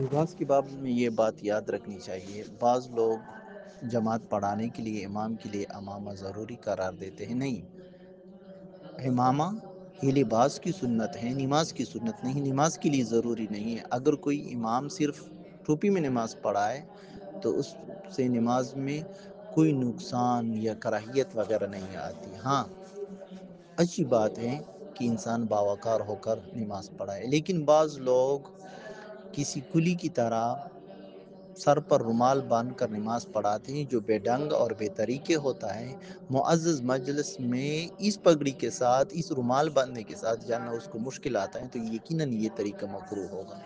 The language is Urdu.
لباس کے باب میں یہ بات یاد رکھنی چاہیے، بعض لوگ جماعت پڑھانے کے لیے، امام کے لیے امامہ ضروری قرار دیتے ہیں، نہیں۔ امامہ یہ لباس کی سنت ہے، نماز کی سنت نہیں، نماز کے لیے ضروری نہیں ہے۔ اگر کوئی امام صرف ٹوپی میں نماز پڑھائے تو اس سے نماز میں کوئی نقصان یا کراہیت وغیرہ نہیں آتی۔ ہاں اچھی بات ہے کہ انسان باوقار ہو کر نماز پڑھائے، لیکن بعض لوگ کسی کلی کی طرح سر پر رومال باندھ کر نماز پڑھاتے ہیں، جو بے ڈنگ اور بے طریقے ہوتا ہے۔ معزز مجلس میں اس پگڑی کے ساتھ، اس رومال باندھنے کے ساتھ جانا اس کو مشکل آتا ہے تو یقیناً یہ طریقہ مکرو ہوگا۔